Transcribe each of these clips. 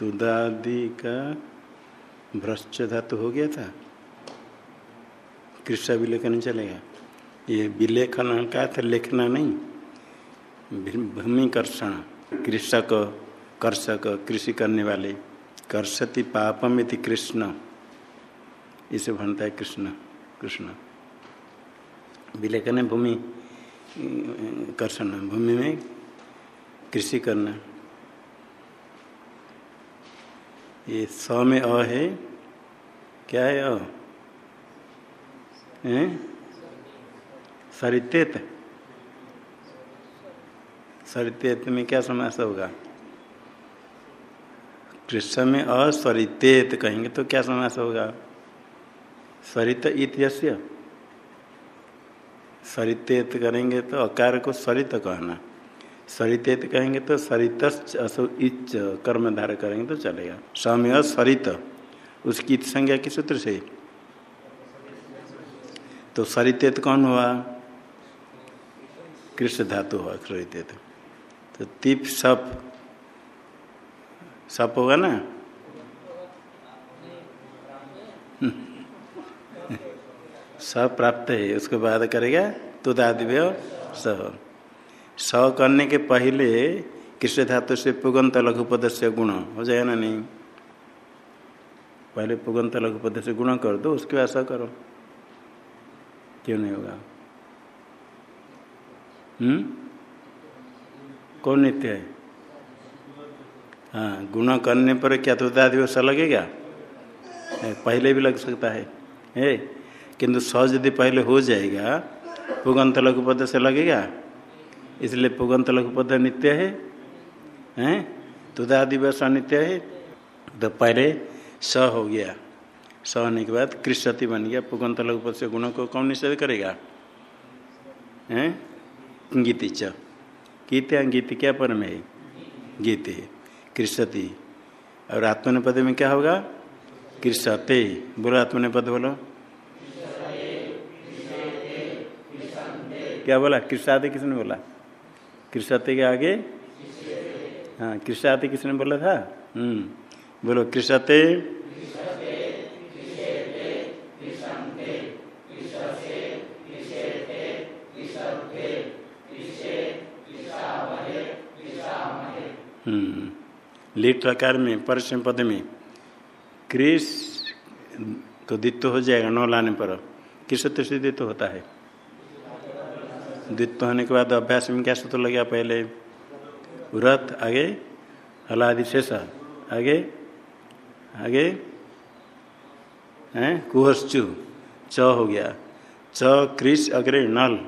तुदादि का भ्रष्ट धातु हो गया था। कृष्ण विलेखन चलेगा ये विलेखन का था, लिखना नहीं। भूमिकर्षण कृषक, कर्षक, कृषि करने वाले। कर्षति पापम इति कृष्ण। इसे बनता है कृष्ण कृष्ण। विलेखन है, भूमि, कर्षण, भूमि में कृषि करना। ये स में अ है। क्या है अ? सरितेत। सरितेत में क्या समास होगा? कृष्ण में असरितेत कहेंगे तो क्या समास होगा? सरित इत्यस्य। सरितेत करेंगे तो अकार को सरित कहना। सरितेत कहेंगे तो सरित असो इच कर्मधार करेंगे तो चलेगा। समय सरित उसकी संज्ञा किस सूत्र से। तो सरितेत कौन हुआ? कृष्ण धातु हुआ सरितेत। तो तिप सप सप होगा ना? सब प्राप्त है, उसके बाद करेगा तुदादिव्य स स करने के पहले कृष्ण धातु से पुगंत लघुपद से गुण, हो जाएगा ना नहीं? पहले पुगंत लघुपद से गुण कर दो, उसके बाद स करो। क्यों नहीं होगा? हम्म? कौन नित्य है? हाँ गुण करने पर क्या तुदादिवस लगेगा पहले भी लग सकता है। है किंतु स यदि पहले हो जाएगा, पुगंत लघुपद से लगेगा इसलिए पुगंत लघुपद नित्य है, हैं? तुदादिवस अनित्य है। तो पहले स हो गया। स होने के बाद कृष्णति बन गया। पुगंत लघुपद से गुणों को कौन निषेध करेगा? हैं? गीति च। गीत गीति क्या पर में गीत। है कृष्णति। और आत्मनिपद में क्या होगा? कृष्णते। बोलो आत्मनिपद बोलो। क्या बोला? कृष्णाते किसने बोला? कृष्णते के आगे? हाँ कृष्णाते किसने बोला था? हम्म बोलो, कृष्णते। हम्म लीट प्रकार में परसम पद में, क्रिस तो द्वित्व हो जाएगा, नौ लाने पर। किस द्वित्व होता है? द्वित्व होने के बाद अभ्यास में क्या सूत्र लग गया पहले? व्रत, आगे? हलादि शेष, आगे? आगे? हैं? कुहस्चु च हो गया। च क्रिस अग्रे, नल,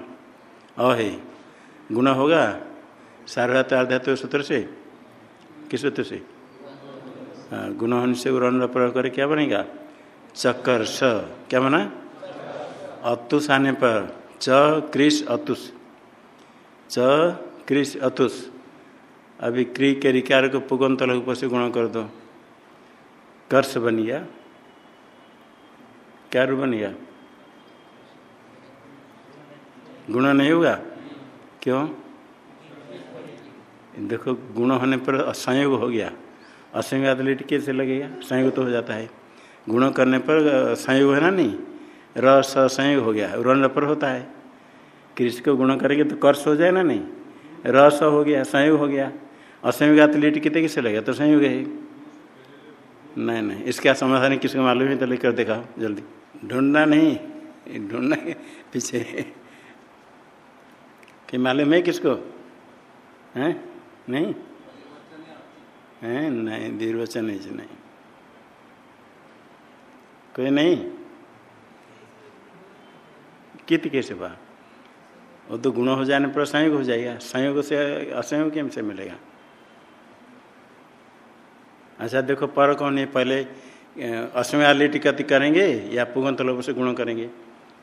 अ है। गुण होगा? सार्वधातु, अर्धातु सूत्र से? किस सूत्र से? गुण होने से उरण प्रयोग करे क्या बनेगा? चक्कर स क्या बना? अतुस आने पर च क्रिस अतुष च क्रिस अतुस। अभी क्री के रिकार को पुगंत लघु से गुण कर दो। कर्ष बन गया। क्या रूप बन गया? गुण नहीं होगा? क्यों? देखो, गुण होने पर असंयोग हो गया। असंयोग लिट कैसे लगेगा। संयोग तो हो जाता है। गुण करने पर संयोग है ना नहीं? रस संयोग हो गया। रण पर होता है। कृष्ण को गुण करेंगे तो कर्ष हो जाए ना नहीं। रस हो गया, संयोग हो गया। असंयोग लिट कितने किसे लगेगा? तो संयोग है। नहीं नहीं। इसका समाधान किसको मालूम है तो लेकर देखा जल्दी। ढूंढना नहीं। ढूंढना पीछे। कि मालूम है किसको? हैं? नहीं? है? नहीं निर्वचन नहीं। कोई नहीं? कित कैसे बा? वो तो गुण हो जाने पर संयोग हो जाएगा। संयोग से असंयोग केम से मिलेगा? अच्छा देखो, पर कौन है? पहले असमय टिकति करेंगे या पुगंत लोग से गुण करेंगे?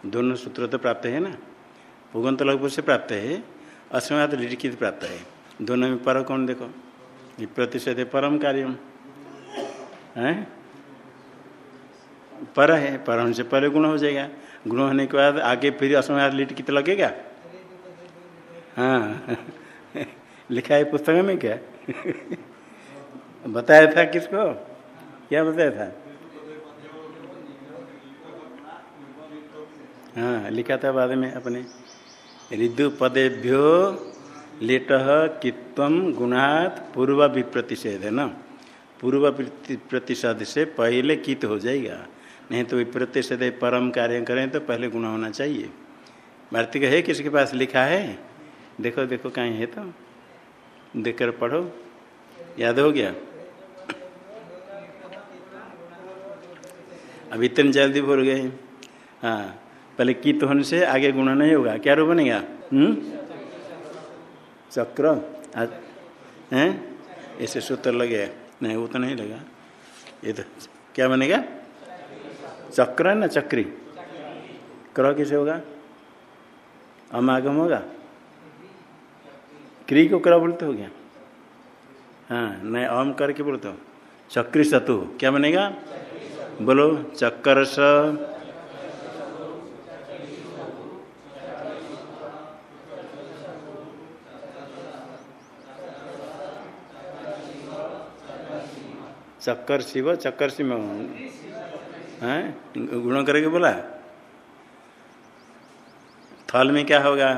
दोनों सूत्र तो प्राप्त है ना? पुगंत लोग से प्राप्त है असमयात लिटिकित प्राप्त है। दोनों में पर कौन देखो? प्रतिशत है परम कार्यम। है? पर है, पर होने से पहले गुण हो जाएगा। गुण होने के बाद आगे फिर असमय लिट कितना लगेगा? हाँ। लिखा है पुस्तक में क्या? बताया था किसको? क्या बताया था? हाँ लिखा था बाद में अपने। ऋदु पदेभ्यो लिट कित्व गुणात पूर्व विप्रतिषेध है ना पूर्व प्रतिषेध से पहले कित हो जाएगा? नहीं तो विप्रतिषेध परम कार्य करें तो पहले गुण होना चाहिए। वार्तिक है किसी के पास लिखा है? देखो देखो कहीं है तो। देखकर पढ़ो। याद हो गया? अब इतने जल्दी भूल गए। हाँ पहले कित होने से आगे गुण नहीं होगा। क्या रो बनेगा? हम्म? चक्र। हैं? ऐसे सूत्र लगे। नहीं, वो तो नहीं लगा। ये तो क्या बनेगा? चक्र है ना चक्री। क्र किसे होगा? अमागम होगा? क्री को क्र बोलते हो क्या? हाँ नहीं अम करके बोलते हो। चक्री सतु, क्या बनेगा? बोलो चक्कर स। चक्कर शिव चक्कर शिव। है? गुण करके बोला। थल में क्या होगा?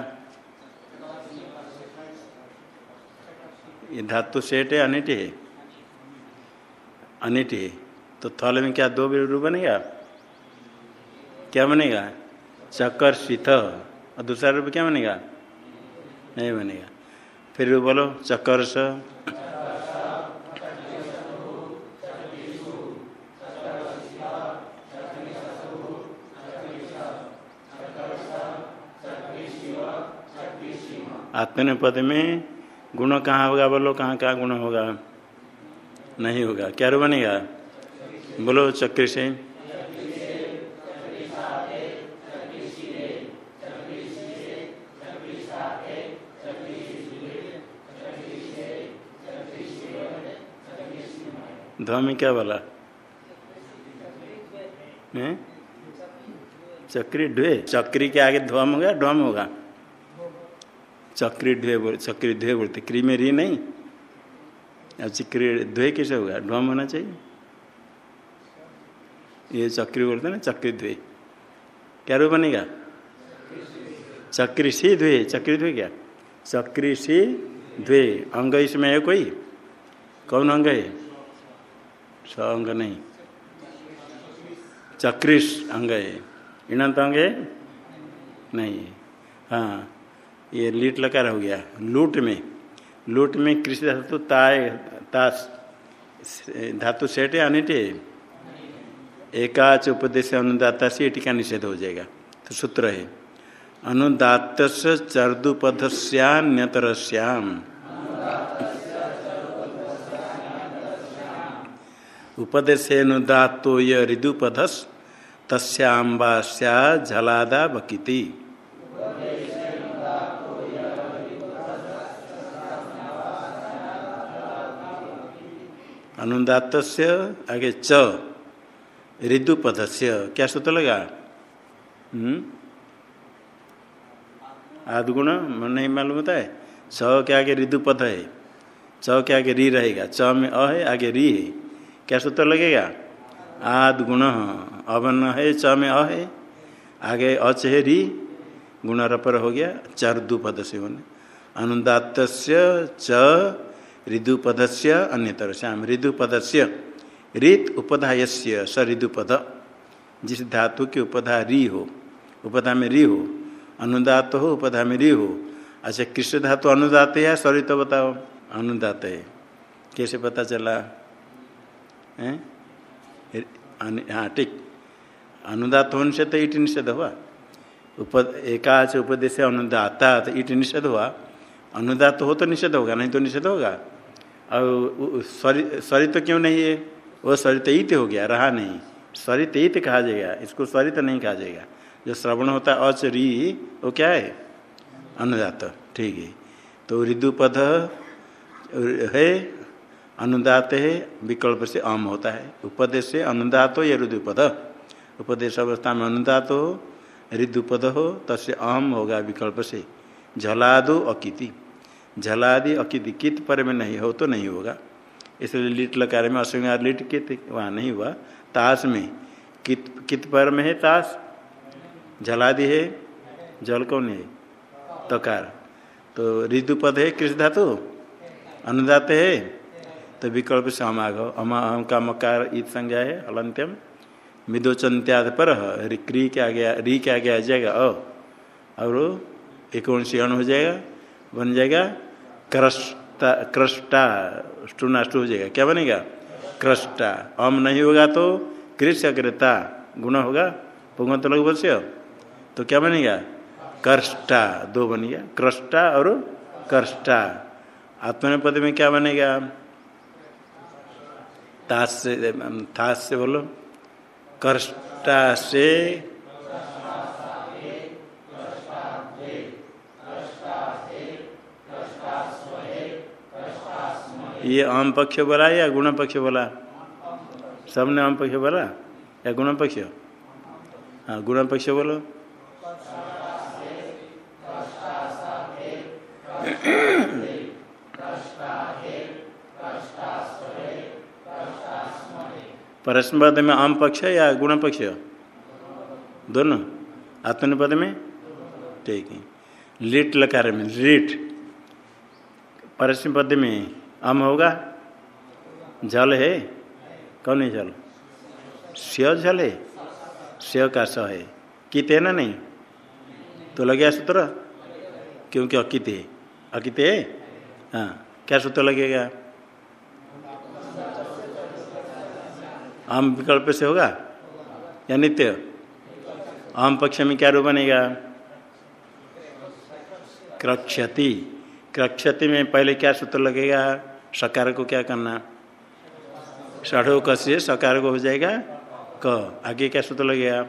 ये धातु सेठ है, अनिट है। अनिट है। तो थल में क्या दो रूप बनेगा? क्या बनेगा? चक्कर शीत। और दूसरा रूप क्या बनेगा? नहीं बनेगा। फिर बोलो, चक्कर स। आत्मन पद में गुण कहाँ होगा? बोलो, कहाँ कहाँ गुण होगा? नहीं होगा। क्या बनेगा? बोलो, चक्र से। ध्व में क्या बोला? चक्री, ढ्वे। चक्री के आगे ध्वम होगा? ड्वम होगा। चक्री बोल चक्री ध्वे बोलते क्री में री नहीं। अब चक्री ध्वे कैसे होगा? ड्वम होना चाहिए। ये चक्री बोलते ना चक्री द्वे क्या रूप बनेगा? चक्री सी द्वे चक्री द्वे क्या? चक्री सी द्वे अंग इसमें है कोई? कौन अंग है? स अंग नहीं। चक्रिश अंग है। इणंत अंग है? नहीं। हाँ। ये लीट लकार हो गया। लूट में। लूट में कृषि धातु ताय ताश धातु सेठ है अनिट? एकाच उपदेश अनुदाता से टीका निषेध हो जाएगा। तो सूत्र है अनुदात चर्दुपधस्यान्यतर श्याम उपदेश अनुदातो य ऋदुपधस तस्यांबा स्या झलादा बकिति अनुदात आगे च ऋदुपद से क्या सूत्र लगा? हम्म? आदगुण नहीं मालूम होता है? च के आगे ऋदुपद है। च के आगे री रहेगा। च में अ है, आगे री है। क्या सूत्र लगेगा? आद गुण। अवन है, च में अ है। आगे अच है, री। गुण रपर हो गया, चार दुपद से होने। अनुदात च ऋदुपद से अन्यतर श्याम ऋदुपद से रीत उपधाय स ऋदुपद। जिस धातु की उपधा री हो, उपधा में री हो, अनुदात हो, उपधा में री हो अच्छा कृष्ण धातु अनुदात है सॉरी तो बताओ, अनुदात है। कैसे पता चला? है? हाँ ठीक। अनुदात होने से तो ईट निषेध हुआ। उप एकाच उपदेश अनुदाता तो ईट निषेध हुआ। अनुदात हो तो निषेध होगा, नहीं तो निषेध होगा। और सॉरी तो क्यों नहीं है? वो सरित ईत हो गया, रहा नहीं। सरित ईत कहा जाएगा, इसको सरित नहीं कहा जाएगा। जो श्रवण होता है अच री वो क्या है? अनुदात, ठीक है। तो ऋदुपद है, अनुदात है, विकल्प से अम होता है। उपदेश से अनुदात हो या ऋदुपद? उपदेश अवस्था में अनुदात हो, ऋदुपद हो तसे अम होगा विकल्प से। झलादो अकिति। झलादि अकिति कित पर में नहीं हो तो नहीं होगा। इसलिए लिट लकार में अश्विंगार लिट कित, वहाँ नहीं हुआ। ताश में कित कित पर में है ताश? जलादि है, जल कौन है? तकार। तो ऋतुपद है कृष्ण धातु? अनुदात है। तो विकल्प से हम आग हम का मकार ईद संज्ञा है, अलंत्यम। मिदोचंत्याद पर क्री क्या गया, री क्या गया, जाएगा, अ। और एक अण हो जाएगा। बन जाएगा। क्रस्टा क्रस्टा स्टूनाष्ट हो जाएगा। क्या बनेगा? क्रस्टा अम नहीं होगा तो कृष्ण अग्रता गुण होगा। पुगंत लघु से तो क्या बनेगा? कर्ष्टा, दो बन गया। क्रस्टा और कर्ष्टा। आत्मनिपद में क्या बनेगा? ताश से से बोलो। कर्ष्टा से ये आम पक्ष बोला या गुण पक्ष बोला? सबने आम पक्ष बोला या गुण पक्ष? हाँ गुण पक्ष बोलो। परस्पद में आम पक्ष या गुण पक्ष? दोनों। आत्मनिपद में? ठीक है। लिट लकार में, लिट। परस्म पद में? आम होगा? जल है? कौन है जल? स्व जल है? स्व का स है। कित है ना नहीं? तो लग सूत्र? क्योंकि अकित है। अकित है? हाँ। क्या सूत्र लगेगा? आम विकल्प से होगा? या नित्य? आम पक्ष में क्या रूप बनेगा? क्रक्षति। क्रक्षति में पहले क्या सूत्र लगेगा? सकार को क्या करना? षढ़ो क से सकार को हो जाएगा क। आगे क्या सूत्र लगेगा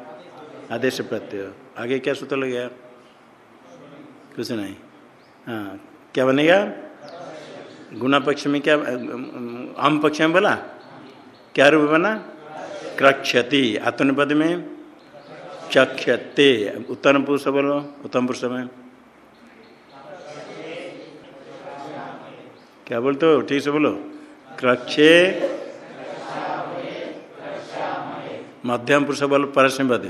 आदेश प्रत्यय। आगे क्या सूत्र लगेगा कुछ नहीं। हाँ क्या बनेगा? गुना पक्ष में क्या आम पक्ष में बोला? क्या रूप बना? क्रक्षति। आत्मनिपद में चक्षते। उत्तम पुरुष बोलो, उत्तम पुरुष में। क्या बोलते हो? ठीक से बोलो। क्रक्षे मध्यम पुरुष बोलो परस्मद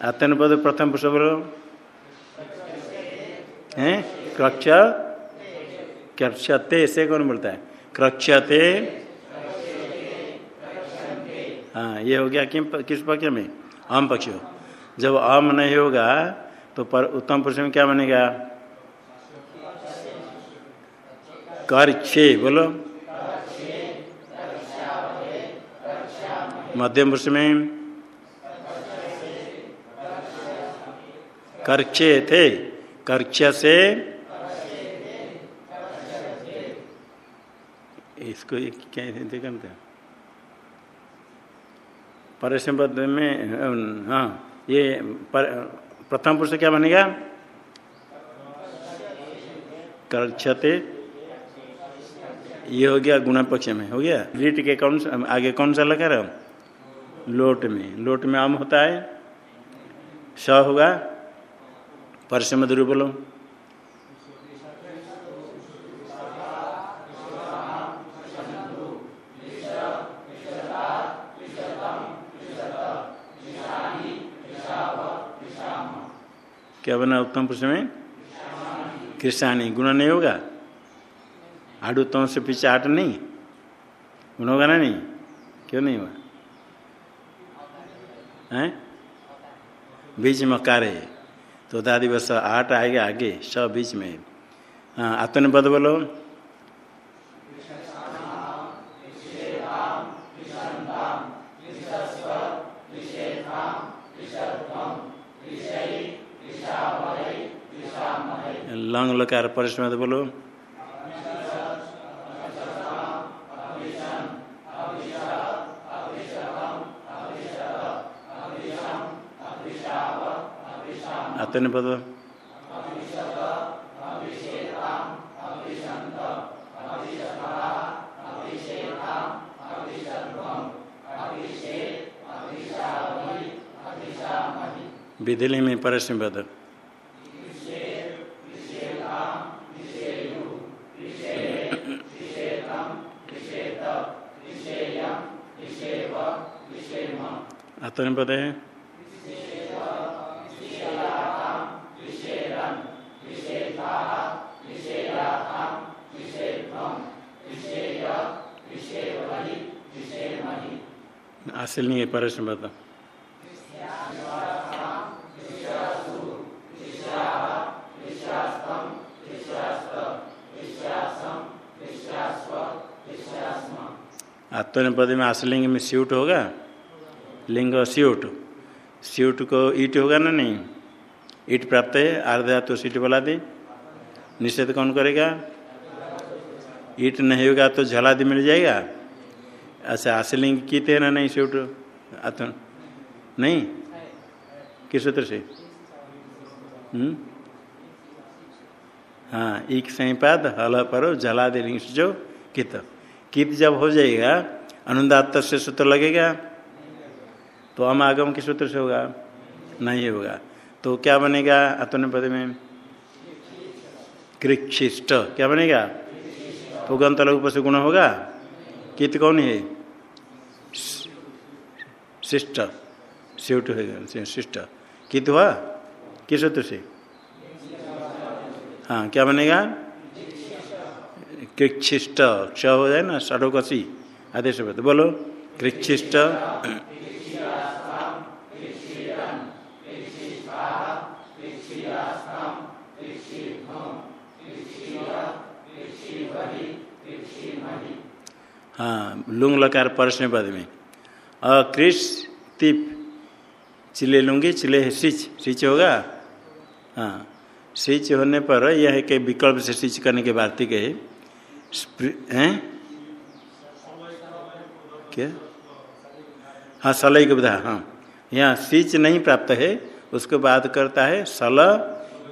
आत्मनिपद प्रथम पुरुष बोलो। हैं? क्रक्ष क्रक्षते से कौन बोलता है? क्रक्षते हाँ ये हो गया किम किस पक्ष में? आम पक्ष जब आम नहीं होगा तो पर उत्तम पुरुष में क्या बनेगा कर छे बोलो। मध्यम पुरुष में करक्षे थे। कर्क्ष से इसको क्या देखते हैं परसपद में हाँ ये पर, प्रथम पुरुष क्या बनेगा? कर्क्षते ये हो गया गुण पक्ष में, हो गया? लीट के कौन सा, आगे कौन सा लगा रहा लोट में। लोट में आम होता है। स होगा। परसम ध्रुव बोलो क्या बना उत्तम पुरुष में? कृष्णानी। गुण नहीं होगा? आड़ उत्तम से पीछे आठ नहीं। गुण होगा ना नहीं? क्यों नहीं हुआ हैं? बीच में कार। तो दादी बस आठ आएगा आगे, सब बीच में। हाँ आत्मनिपद बोलो। लंग लकार परिश्रम बोलो। आत्मनिपद विधिली में परस्म पद आत्मनिपद है हासिल नहीं है परस बता आत्मनिपद में आसलिंग में स्यूट होगा लिंग स्यूट स्यूट को ईट होगा ना नहीं? ईट प्राप्त है आर्धा तो सीट बोला दे। निषेध कौन करेगा? ईट नहीं होगा तो झलादि मिल जाएगा। अच्छा आशलिंग की थे ना नहीं स्यूट आत्म नहीं? किस सूत्र से? हम्म? हाँ एक संपाद हल पर, जलादि लिंग जो कित। कित जब हो जाएगा अनुदात से सूत्र लगेगा। तो हम आगम के सूत्र से होगा। नहीं होगा। तो क्या बनेगा पद में? कृक्षिष्ट क्या बनेगा? पुगंत लघु से गुण होगा। कित कौन है? शिष्ट। स्यूट है। शिष्ट। कित हुआ? किस सूत्र से? हाँ क्या बनेगा? कृक्षिष्ट क्ष हो जाए ना षडोकसी आदेश तो बोलो। कृक्षिष्ट हाँ लुंग लकार परसने पद में। अकृष तिप चिले लूँगी चिले है सिच सिच होगा? हाँ। सिच होने पर यह के विकल्प से सिच करने के वार्तिक है। हैं? क्या? हाँ सलई के बधा हाँ। यहाँ सिच नहीं प्राप्त है, उसके बाद करता है सल,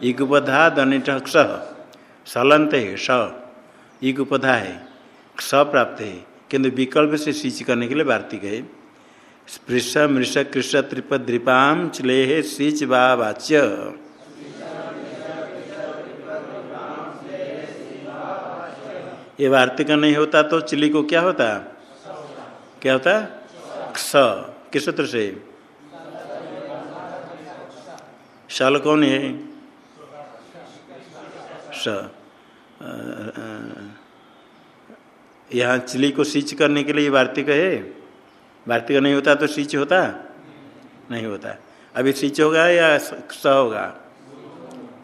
इगुपधा, दनिट सलंत है स इगुपधा है स प्राप्त है। किंतु विकल्प से सिंच करने के लिए वार्तिक है। स्पृश मृष कृष त्रिप द्रिपाम चिले सिच वाच्य। ये वार्तिक नहीं होता तो चिली को क्या होता? क्या होता? स किस सूत्र से? शल कौन है? स यहाँ चिली को सींच करने के लिए वार्तिक है? वार्तिक नहीं होता तो सींच होता? नहीं होता। अभी सींच होगा या स होगा?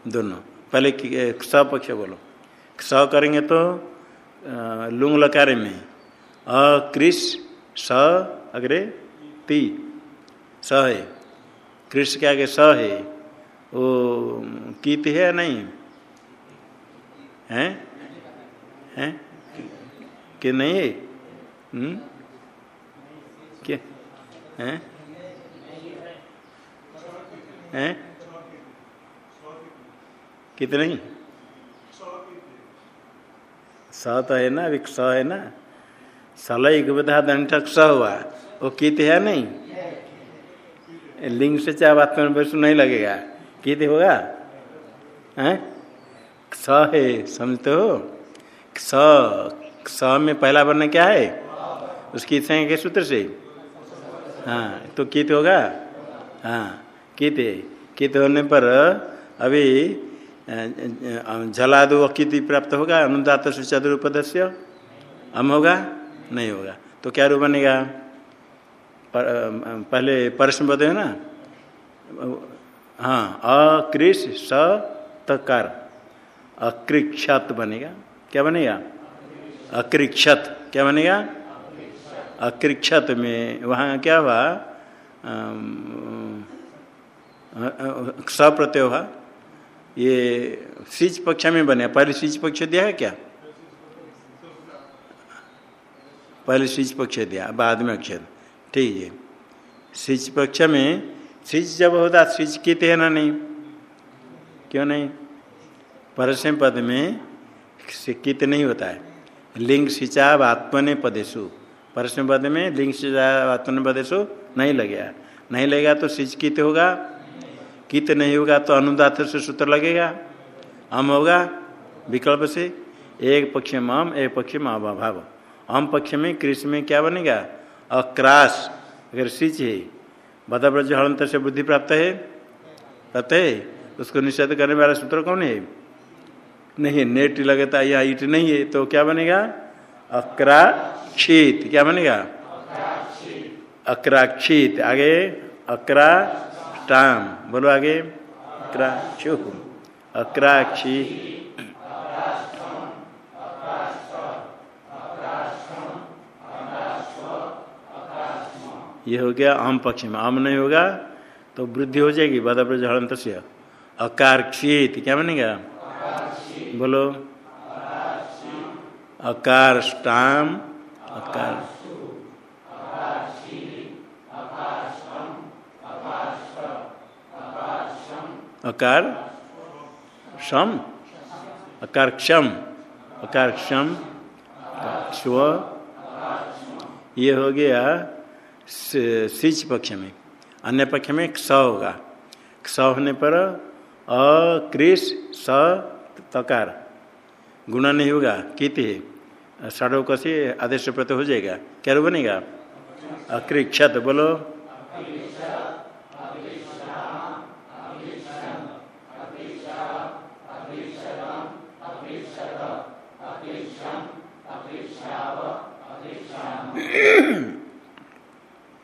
दोनों। पहले स पक्ष बोलो। स करेंगे तो लुंग लकारे में। अ अकृष स, अग्रे, ती। स है। कृष के आगे स है। वो कीत है या नहीं? है? हैं? कि नहीं है हम्म? क्या? हैं? हैं? कितने? नहीं स तो है ना, अभी स है ना? सलई गुबधा दंटक स हुआ। वो कित है नहीं? लिंग से चाहे बात में वैसे नहीं लगेगा। कित होगा? हैं? स है, समझते हो? स स में पहला वर्ण क्या है? उसकी के सूत्र से? हाँ तो कित होगा? हाँ कित कित होने पर अभी जलादो अकिति प्राप्त होगा अनुदात से चतुरुपदस्य? अम होगा? नहीं होगा। तो क्या रूप बनेगा? पर, पहले परस्म पद ना? हाँ अकृष स तकार। बनेगा। क्या बनेगा? अकृक्षत क्या बनेगा? अकृक्षत में वहाँ क्या हुआ? स प्रत्यय हुआ। ये सिच पक्ष में बने। पहले सिच पक्ष दिया है क्या? पहले सिच पक्ष दिया, बाद में अक्षर ठीक है। सिच पक्ष में सिच जब होता सिच कित है ना नहीं। क्यों नहीं? परसम पद में कित नहीं होता है। लिंग सिंचाव आत्मने पदेशु परसम पद में लिंग सिंचाव आत्मने पदेशु नहीं लगेगा। नहीं लगेगा तो सिच कित होगा? कित नहीं होगा तो अनुदात से सूत्र लगेगा। अम होगा विकल्प से। एक पक्ष में अम, एक पक्ष में अभाव। अम पक्ष में कृषि में क्या बनेगा? अक्रास। अगर सिच है, बदाब्रज हलंत से बुद्धि प्राप्त है प्राप्त है, उसको निषेध करने वाला सूत्र कौन है? नहीं, नेट लगता या ईट नहीं है तो क्या बनेगा? अक्राक्षित। क्या बनेगा? अक्राक्षित। आगे अक्रा टाम बोलो आगे। अक्राक्षु। अक्राक्षी ये हो गया आम पक्ष में। आम नहीं होगा तो वृद्धि हो जाएगी से अकार क्षीत क्या बनेगा? बोलो। अकार स्टाम अकार अकार शम अकार क्षम अकार क्षम स्व ये हो गया सिच पक्ष में। अन्य पक्ष में क्ष होगा। क्ष होने पर अक्रिश स तकार। गुण नहीं होगा कित है। षडो कसी आदेश प्रत्यय हो जाएगा। क्या बनेगा? अक्रिक्षत बोलो।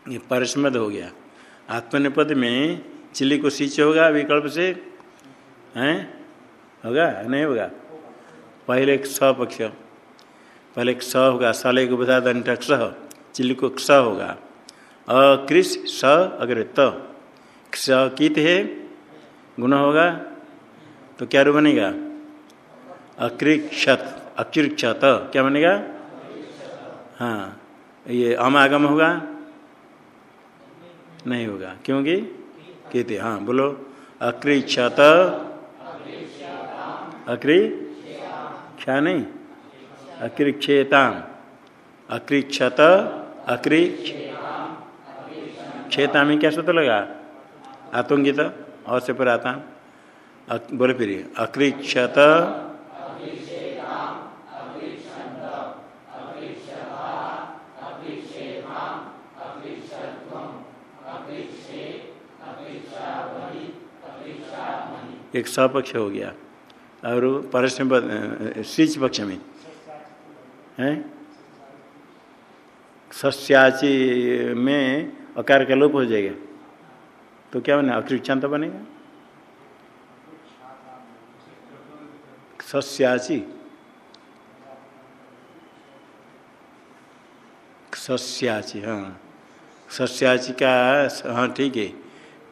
ये परस्मद हो गया। आत्मनिपद में चिल्ली को सींच होगा विकल्प से, हैं? होगा? नहीं होगा? पहले स पक्ष पहले स होगा। सले को बता दंट क्ष चिल्ली को क्ष होगा। अकृष स अगर त क्ष कित है? गुण होगा? तो क्या रू बनेगा? अकृक्षत। अकृक्षत। क्या बनेगा? हाँ। ये अमागम होगा? नहीं होगा। क्योंकि? कहते हाँ। बोलो। अक्रिक्षत अक्रि? क्या नहीं? अक्रिक्षेताम। अक्रिक्षत, अक्री क्षेता में क्या सूत्र लगा? आतंकित और से पर आता बोले फिर, अक्रिक्षत, एक सपक्ष हो गया। और परस्म स्विच पक्ष में। है? सस्याची में अकार का लोप हो जाएगा। तो क्या बने? अकृक्षांत बनेगा? सस्याची। सस्याची हाँ। सस्याची का हाँ ठीक है।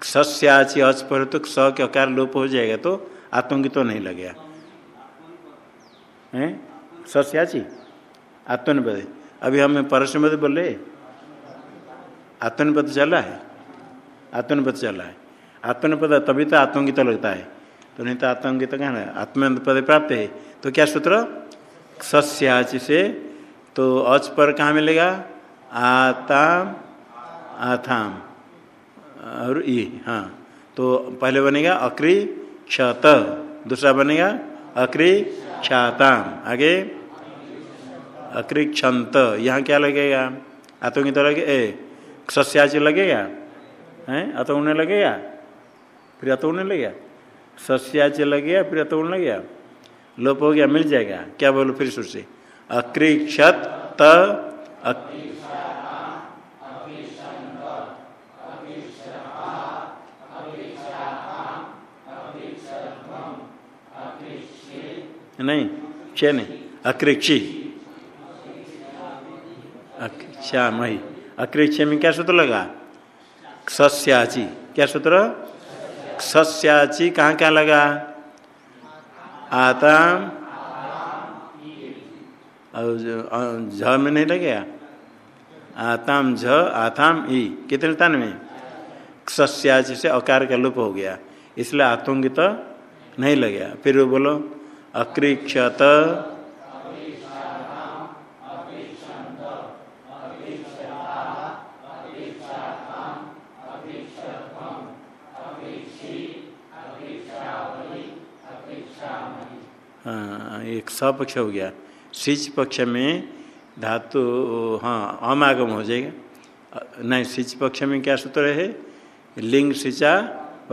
सस्याची अच पर तो स के अकार लोप हो जाएगा तो आतंकी तो नहीं लगेगा। हैं? सस्याची आत्मनिपद अभी हम परसमद बोल। आत्मनिपद चल है। आत्मनिपद चल है। आत्मनिपद तभी तो आतंकित लगता है। तो नहीं तो आतंकित तो कहना आत्मनिपद प्राप्त है। तो क्या सूत्र? सस्याची से। तो अच पर कहाँ मिलेगा? आताम, आथाम। और ई हाँ। तो पहले बनेगा अक्री क्षत दूसरा बनेगा, अक्री क्षाताम आगे, अक्री क्षंत यहाँ क्या लगेगा? आतंकी तो लगे ए, सस्याच लगेगा? हैं? अतुण लगेगा? फिर अतुण लगेगा? सस्याच लगेगा, फिर अतुण लगेगा? लोप हो गया, मिल जाएगा। क्या बोलो फिर सुर से? अक्री क्षत नहीं क्षय नहीं अकृक्षी श्याम ही में क्या सूत्र लगा? सस्याची। क्या सूत्र? सस्याची कहाँ क्या लगा? आताम। और झ में नहीं लगेगा आताम झ, आताम ई। कितने तान में? सस्याची से अकार का लुप हो गया। इसलिए आतंकित तो नहीं लगेगा फिर वो बोलो अकृक्षत हाँ एक सपक्ष हो गया। सिच पक्ष में धातु हाँ अमागम हो जाएगा। नहीं सिच पक्ष में क्या सूत्र है? लिंग सिंचा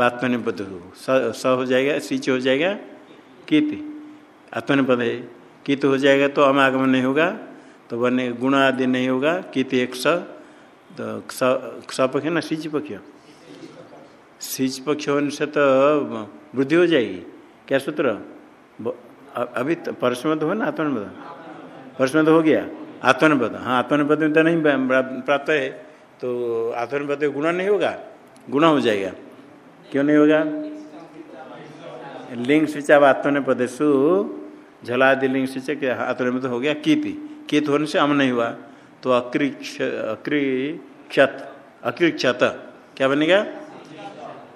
आत्मनिपद स हो जाएगा सिच हो जाएगा कित आत्मनिपद है कित हो जाएगा तो अमागम नहीं होगा। तो बने गुण आदि नहीं होगा, कित एक स। तो सपक्ष ना सिंच पक्ष? सिंच पक्ष होने से तो वृद्धि हो जाएगी। क्या सूत्र? अभी तो परसमत हो ना आत्मनिपद परसमत हो गया? आत्मनिपद हाँ आत्मनिपद में तो नहीं प्राप्त है। तो आत्मनिपद गुण नहीं होगा? गुण हो जाएगा। क्यों नहीं होगा? लिंग सिंचा आत्मनिपद सु आत्मनिपद हो गया कीति। कीत होने से अम नहीं हुआ। तो अक्रिक्ष, अक्रिक्षत अक्रिक्षत। क्या बनेगा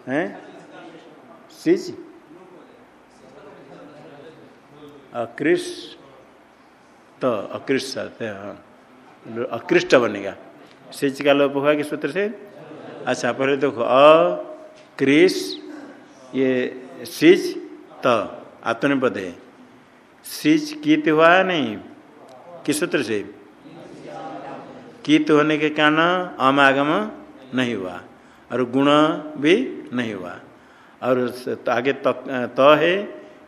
हैं? सिज। अकृष्ट अकृष्ट हाँ अकृष्ट बनेगा सिच का लोप हुआ किस सूत्र से? अच्छा पहले देखो अक्रिस ये सिच त आत्मनिपद है। सिच कीत हुआ नहीं? किस सूत्र से? कीत होने के कारण अमागम नहीं हुआ और गुण भी नहीं हुआ। और आगे त तो है,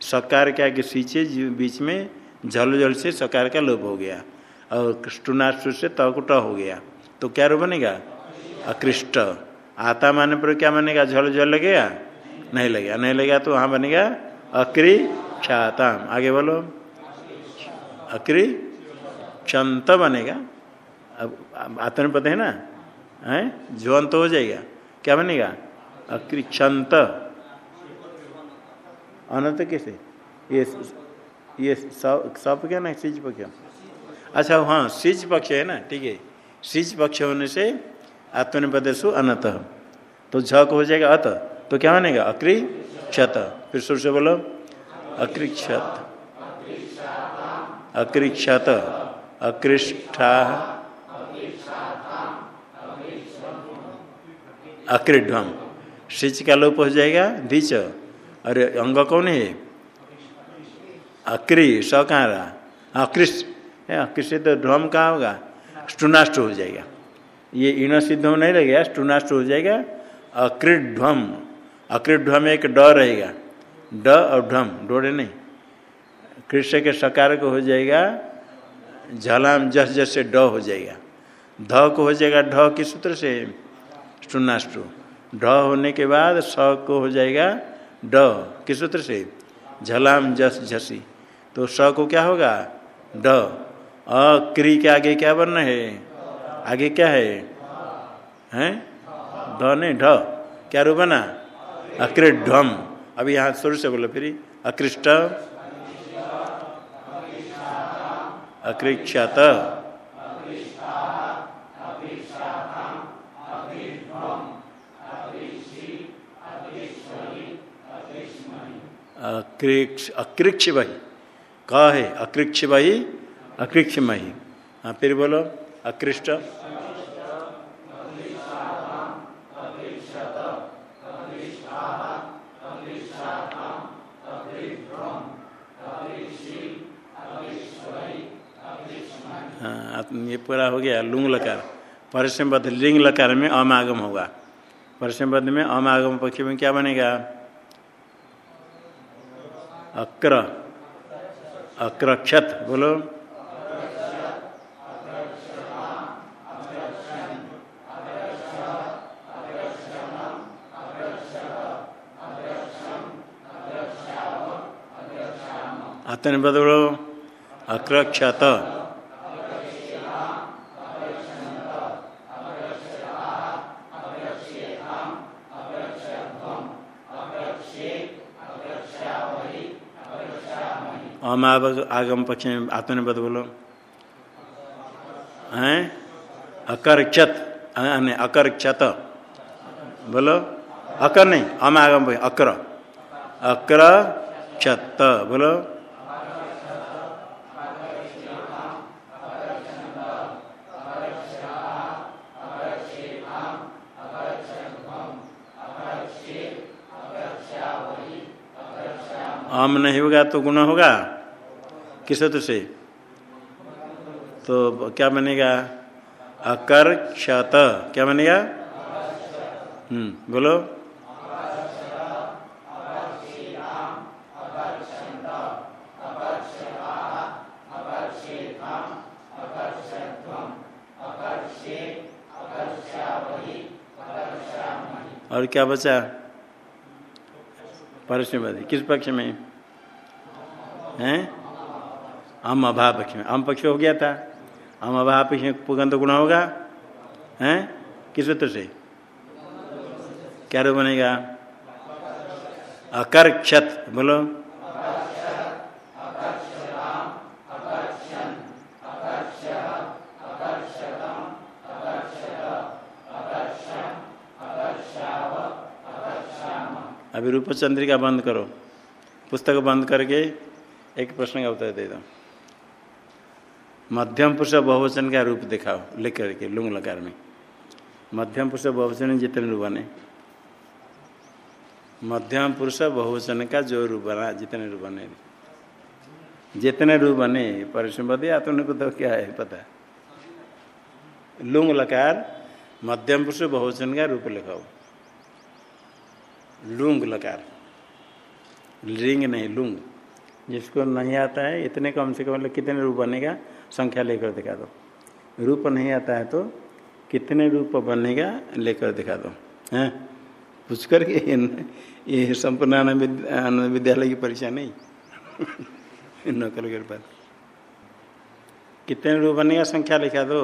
सकार के आगे सींचे बीच में झल झल से सकार का लोप हो गया और स्टुनाष्टु से तकुट हो गया। तो क्या रूप बनेगा? अकृष्ट। आता माने पर क्या बनेगा? झल जल लगेगा? नहीं लगेगा। नहीं लगेगा तो वहाँ बनेगा अक्री क्षाताम आगे बोलो। अक्री क्षंत बनेगा। अब आत्मपद है ना? है? ज्वंत हो जाएगा। क्या बनेगा? अक्री क्षंत अनंत कैसे? ये ये सब क्या ना? सिज पक्ष। अच्छा हाँ सिज पक्ष है ना? ठीक है। सिज पक्ष होने से आत्मनिपदेशु अनत। तो झक हो जाएगा अत। तो क्या मानेगा अक्री क्षत फिर सुर से बोलो। अक्रिक्षत अक्रिक्षत अकृष्ठा। अक्रीढ़ सिच का लोप हो जाएगा? धीच अरे, अंग कौन है? अक्री स कहाँ रहा अकृष्ट अकृष्ट तो ध्वम कहाँ होगा? स्टूनाष्ट हो जाएगा। ये इन सिद्ध हो नहीं लगेगा स्टूनाष्ट हो जाएगा। अकृढ़ अकृढ़ एक ड रहेगा। ड और ढम डोड़े नहीं। कृष्ण के सकार को हो जाएगा, झलाम, जस जस से ड हो जाएगा। ध को हो जाएगा, ढ किस सूत्र से स्टूनाष्टु ढ होने के बाद स को हो जाएगा, ड किस सूत्र से झलाम, जस, झसी। तो स को क्या होगा? ड। अक्री के आगे क्या वर्ण है? आगे क्या है? हैं? ढ नहीं, ढ। क्या रूप बना? अकृढ़ अभी यहाँ शुरू से बोलो फिर। अकृष्ट। अकृक्षत अकृक्ष अकृक्ष वही क है? अकृक्ष वही अकृक्ष मही हाँ फिर बोलो। अकृष्ट। ये पूरा हो गया लुंग लकार। परिसमबद्ध लिंग लकार में अमागम होगा। परसम परिसमबद्ध में अमागम पक्ष में क्या बनेगा? अक्र। अक्रक्षत। बोलो। आतने बदलो। अक्रक्षत। अमाव आगम पक्ष में आत्मनिपद बोलो। हैं? अकरक्षत अकरक्षत बोलो। अकर नहीं अम आगम अक्र अक्र। क्षत बोलो। अम नहीं होगा तो गुण होगा। किस से तो क्या बनेगा अकर क्षत। क्या बनेगा हम्म बोलो। और क्या बचा? परस्मृति किस पक्ष में? हैं? अम अभाव पक्ष में अम पक्ष हो गया था। अम अभाव पक्ष में पुगंध गुण होगा। हैं? किस सूत्र से? क्या रूप बनेगा? अकर क्षत बोलो। अभी रूप चंद्रिका बंद करो। पुस्तक बंद करके एक प्रश्न का उत्तर दे दो। मध्यम पुरुष बहुवचन का रूप दिखाओ लिख करके लुंग लकार में। मध्यम पुरुष बहुवचन जितने रूप बने। मध्यम पुरुष बहुवचन का जो रूप बना, जितने रूप बने। जितने रूप बने, परिश्रम आत्मने को तो क्या है पता? लुंग लकार मध्यम पुरुष बहुवचन का रूप लिखाओ। लुंग लकार लिंग नहीं, लुंग। जिसको नहीं आता है, इतने कम से कम मतलब कितने रूप बनेगा? संख्या लेकर दिखा दो। रूप नहीं आता है तो कितने रूप बनेगा लेकर दिखा दो। हैं? पूछ करके ये संपूर्ण आनंद विद्यालय की परीक्षा नहीं। नौकर के बाद कितने रूप बनेगा संख्या लिखा दो।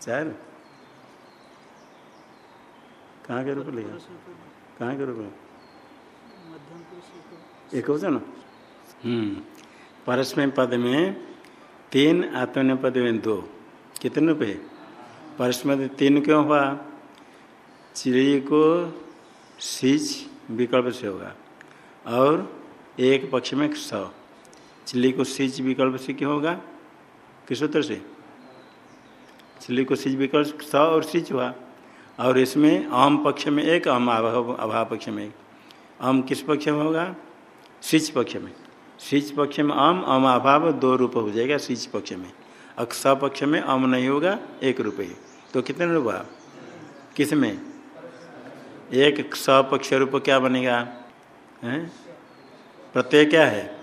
चार। कहाँ के रूप लिखा? कहाँ के रूप एक हो ना? हम्म। परस्मय पद में तीन आत्मन पद में दो कितने रुपये परस्मय तीन क्यों हुआ? चिड़ी को सीच विकल्प से होगा। और एक पक्ष में सौ। चिल्ली को सीच विकल्प से क्यों होगा? किस सूत्र से? चिल्ली को सीच विकल्प सौ और सीच हुआ। और इसमें आम पक्ष में एक आम अभाव अभाव पक्ष में एक। आम किस पक्ष में होगा? सिच पक्ष में। सिच पक्ष में अम अम अभाव, दो रूप हो जाएगा सिच पक्ष में। अक्ष पक्ष में अम नहीं होगा, एक रूप ही। तो कितने रूप किसमें? एक सपक्ष रूप क्या बनेगा? प्रत्यय क्या है?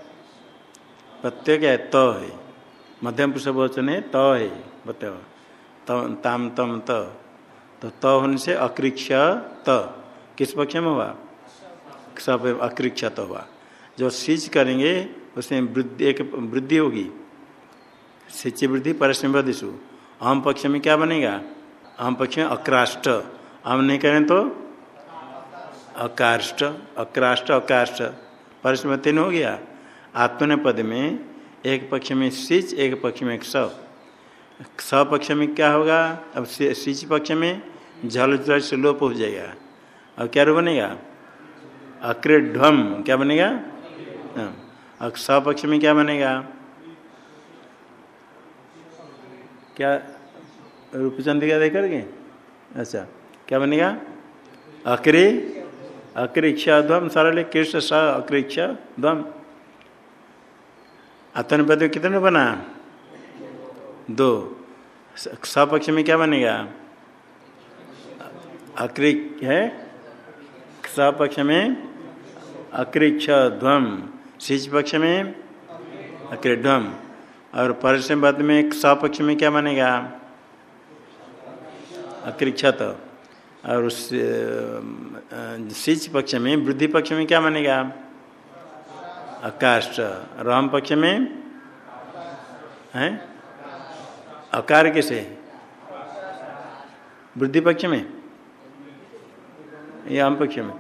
प्रत्यय क्या है? त तो है। मध्यम पुरुष वचन है, त तो है। बताओ। ताम, तम, त। तो त होने से अकृक्ष त। किस पक्ष में हुआ? सब अकृक्ष तो हुआ। जो सिंच करेंगे, उसमें वृद्धि, एक वृद्धि होगी। सिंच वृद्धि परस्मदिशु अहम पक्ष में क्या बनेगा? अहम पक्ष में अक्राष्ट। आम नहीं करें तो? अकाष्ट। अक्राष्ट, अकाष्ट। परस्म तीन हो गया। आत्मन पद में एक पक्ष में सिच एक पक्ष में स। स पक्ष में क्या होगा? अब सिच पक्ष में जल जल से लोप हो जाएगा। अब क्या बनेगा? अक्रीढ़ क्या बनेगा? हाँ। पक्ष में क्या बनेगा? क्या रूपचंदिका दे करके अच्छा क्या बनेगा? अक्रे अक्रिक्षा ध्वम सरल कृष्ण स अक्रिक्षा ध्वम पद कितने बना? दो। सपक्ष में क्या बनेगा? अक्रि, है? सपक्ष में अक्रिक्ष ध्वम शीच पक्ष में अक्रीढ़ और परिश्रम पद में सपक्ष में क्या मानेगा अक्रिक्षत। और उस पक्ष में, वृद्धि पक्ष में क्या मानेगा अकाष्ट राम पक्ष में, है? अकार कैसे? वृद्धि पक्ष में? या आम पक्ष में।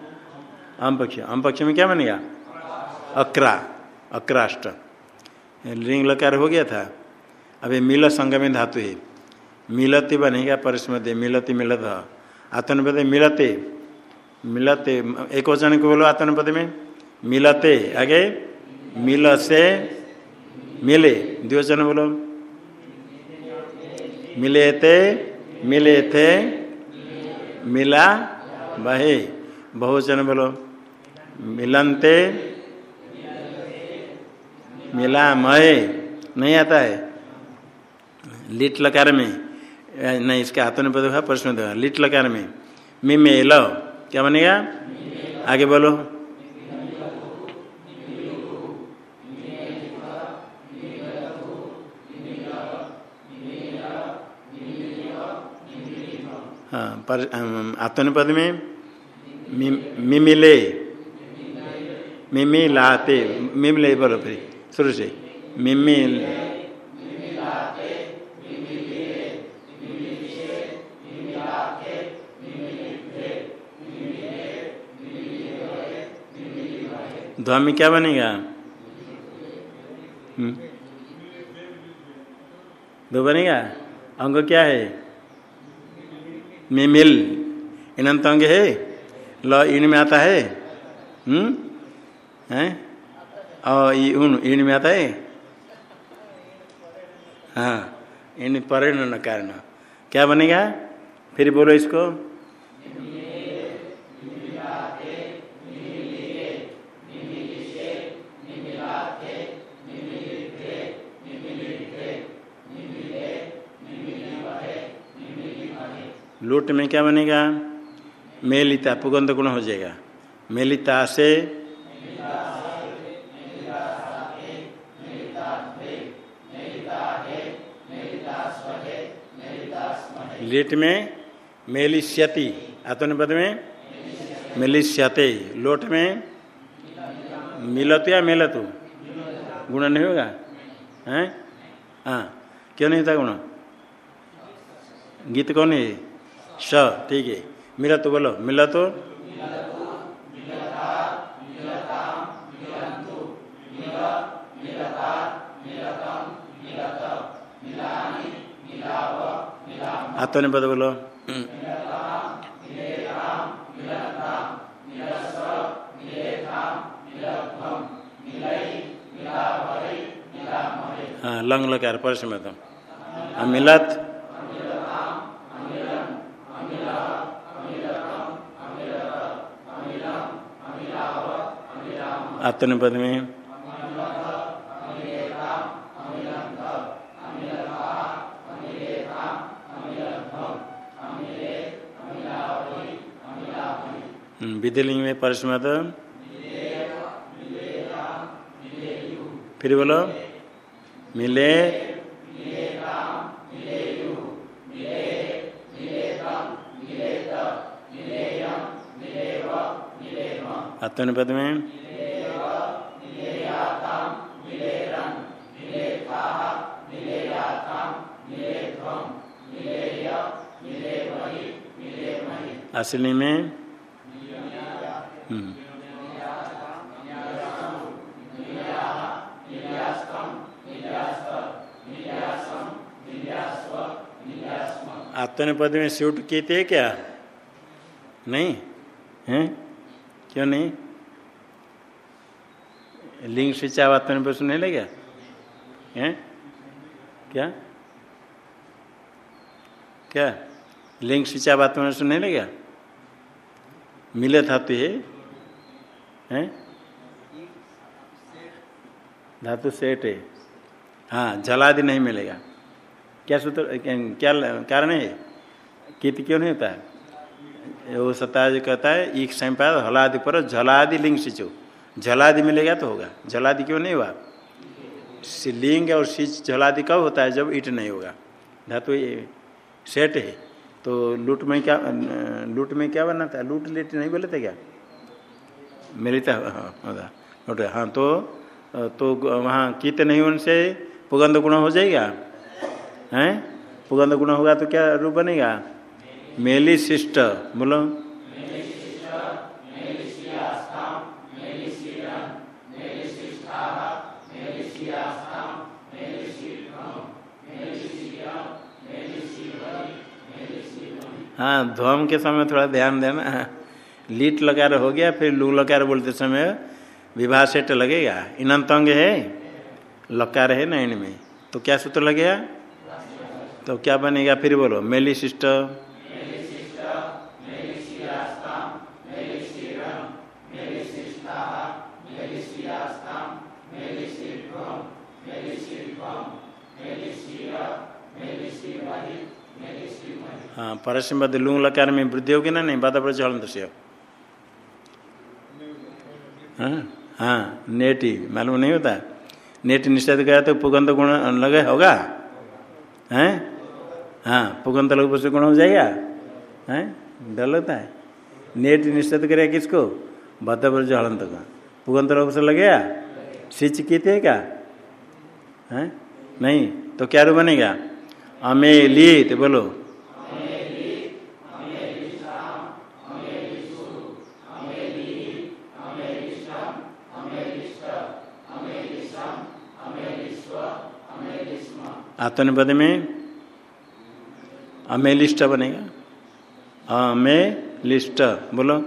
आम पक्ष। आम पक्ष में क्या बनेगा? अक्रा, अक्राष्ट। लिंग लकार हो गया था। अभी मिल संगमी धातु है। मिलती बनेगा परिस्मृति? मिलती मिलत आत्मपद मिलते। मिलते, एक वचन को बोलो आत्मपद में। मिलते, आगे। मिल। से मिले द्विवचन बोलो। मिले थे मिले थे मिला, बहे। बहुवचन बोलो। मिलनते मिला मय नहीं आता है। लिट लकार में नहीं, इसके आत्म पद प्रश्न देगा लिट लकार में मिमेल क्या बनेगा? आगे बोलो। हाँ पर आत्मनिपद में मिमिले मिमिलाते मिमिले बोलो फिर। शुरू से मिमिल ध्वनि क्या बनेगा? दो बनेगा अंग क्या है मिमिल इन इनंत अंग है ल इन में आता है हम्म हैं और इन में आता है? हाँ इन पर न कारण। क्या बनेगा? फिर बोलो इसको। लूट में क्या बनेगा? मेलिता पुगंध गुण हो जाएगा। मेलिता से लेट में मेलिष्यति आत्मनिपद में मिलिष्यते, लोट में मिलत या मेलतु? गुण नहीं होगा? हैं? हाँ। क्यों नहीं था गुण? गीत कौन है? स ठीक है। मिलत बोलो। मिला आत्मनिपद बोलो हाँ लंग लकार परसम तो मिलत आत्मनिपद में विधिलिंग में परस्मत फिर बोलो मिले। आत्मनिपद में। असली में। आत्मनिपद में शूट किए थे क्या? नहीं? हैं? क्यों नहीं? लिंग शिक्षा आत्मनिपद सुनने लगे? हैं? क्या? क्या? लिंग शिक्षा आत्मनिपद सुनने लगे? मिले धातु है? हैं? धातु सेठ है। हाँ जलादि नहीं मिलेगा। क्या सूत्र, क्या कारण है? कित क्यों नहीं होता है? वो सताज कहता है, एक संपाद हलादि पर जलादि लिंग सिंचो जलादि मिलेगा तो होगा, जलादि क्यों नहीं हुआ? लिंग और सिंच जलादि कब होता है जब ईट नहीं होगा? धातु सेट है तो लूट में क्या, लूट में क्या बनना था? लूट लेट नहीं बोले थे क्या? मिलता हाँ लूट हाँ तो तो वहाँ कित नहीं उनसे, पुगंध गुण हो जाएगा, हैं? पुगंध गुण होगा तो क्या रूप बनेगा? मेली शिष्ट बोलो। हाँ ध्वम के समय थोड़ा ध्यान देना। लीट लकार हो गया, फिर लू लकार बोलते समय विवाह सेट लगेगा। इनंत अंग है? लकार है ना इनमें। तो क्या सूत्र लगेगा? तो क्या बनेगा? फिर बोलो, मेली सिस्ट परस्म बद लुंग लकार में वृद्धि होगी ना नहीं बाधा प्रच हलंत से हाँ नेटी मालूम नहीं होता नेट निषेध गया तो पुगंत गुण लगे होगा हैं हाँ पुगंत लघु से गुण हो जाएगा हैं डर लगता है नेट निषेध करेगा किसको बद्ध ब्रज हलंत का पुगंत लघु से लगेगा सिच कीते क्या हैं नहीं तो क्या रू बनेगा अमेलित बोलो आत्मनिपद में अमेलिष्ट बनेगा। अमेलिष्ट बोलो।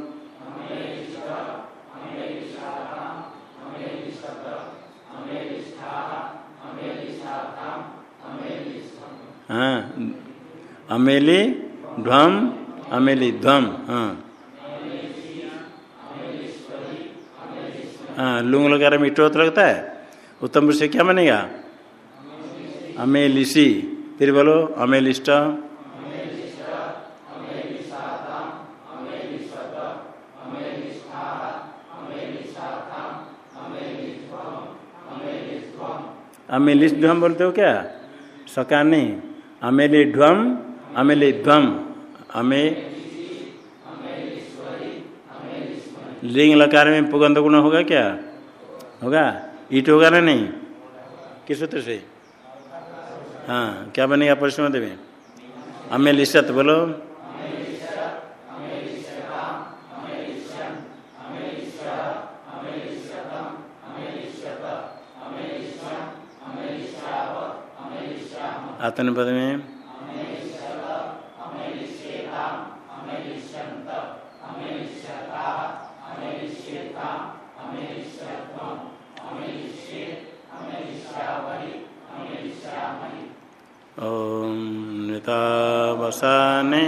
हाँ अमेली ध्वम अमेली ध्वम हाँ। हाँ लुंग लगा मीठो लगता है। उत्तम से क्या बनेगा? अमेलिसी। फिर बोलो अमेलिष्ट अमेलिस ध्वम बोलते हो क्या? सका नहीं। अमेली ध्वम अमेली ध्वम अमे लिंग लकार में पुगंध गुण होगा क्या? होगा। ईट होगा ना नहीं? किस सूत्र से? हाँ क्या बनेगा परिश्रम देवी। अमे लिशत बोलो। आतन पद में। नृतावसाने